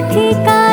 ठिकाने